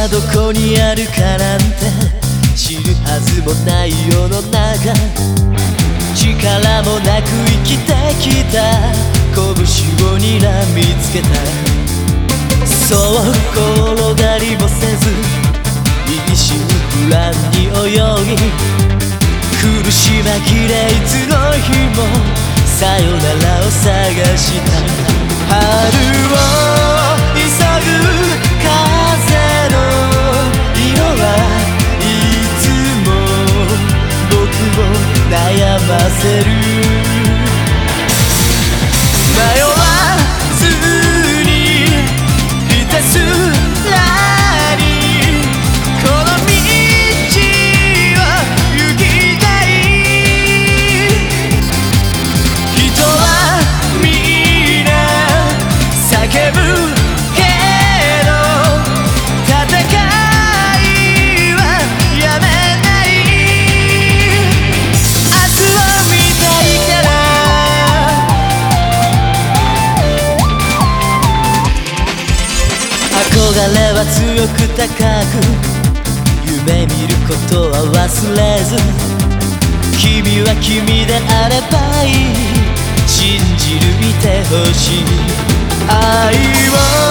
なるかなんて知るはずもない世の中力もなく生きてきた拳を睨みつけたそう転がりもせず一心不乱に泳ぎ苦し紛れいつの日もさよならを探した春をは強く高く夢見ることは忘れず君は君であればいい信じる見てほしい愛を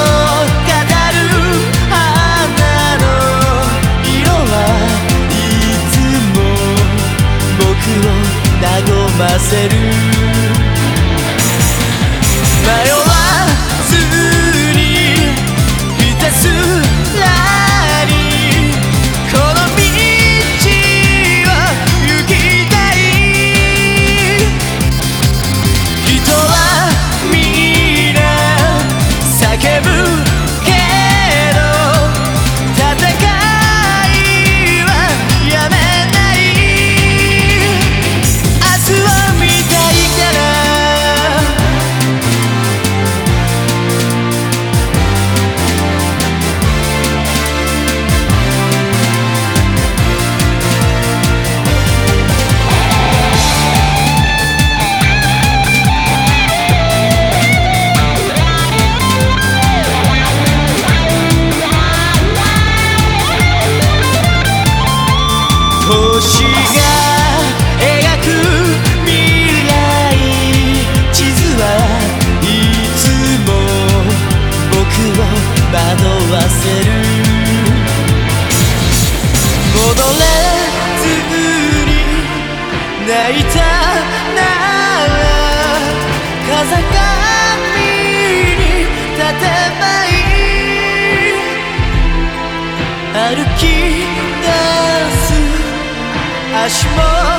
いたなら風が身に立てばいい歩き出す足も